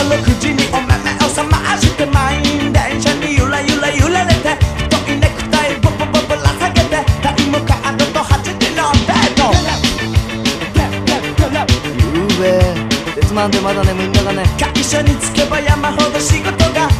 朝6時にお豆をさまして満員電車にゆらゆら揺られて太いネクタイボボボボら下げてタイムカードと8時のデートゆうべ。でつまんでまだ眠いんだがね。会社に着けば山ほど仕事が。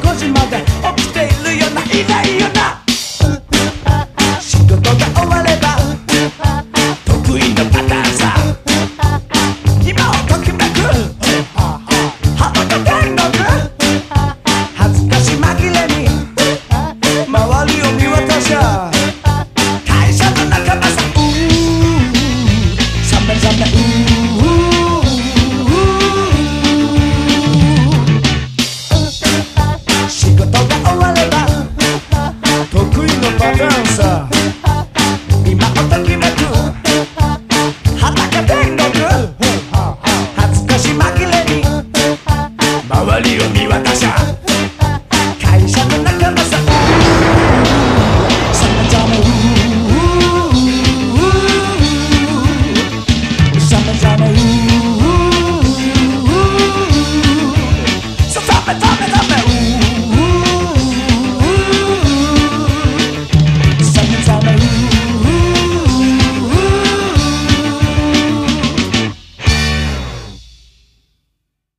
casa.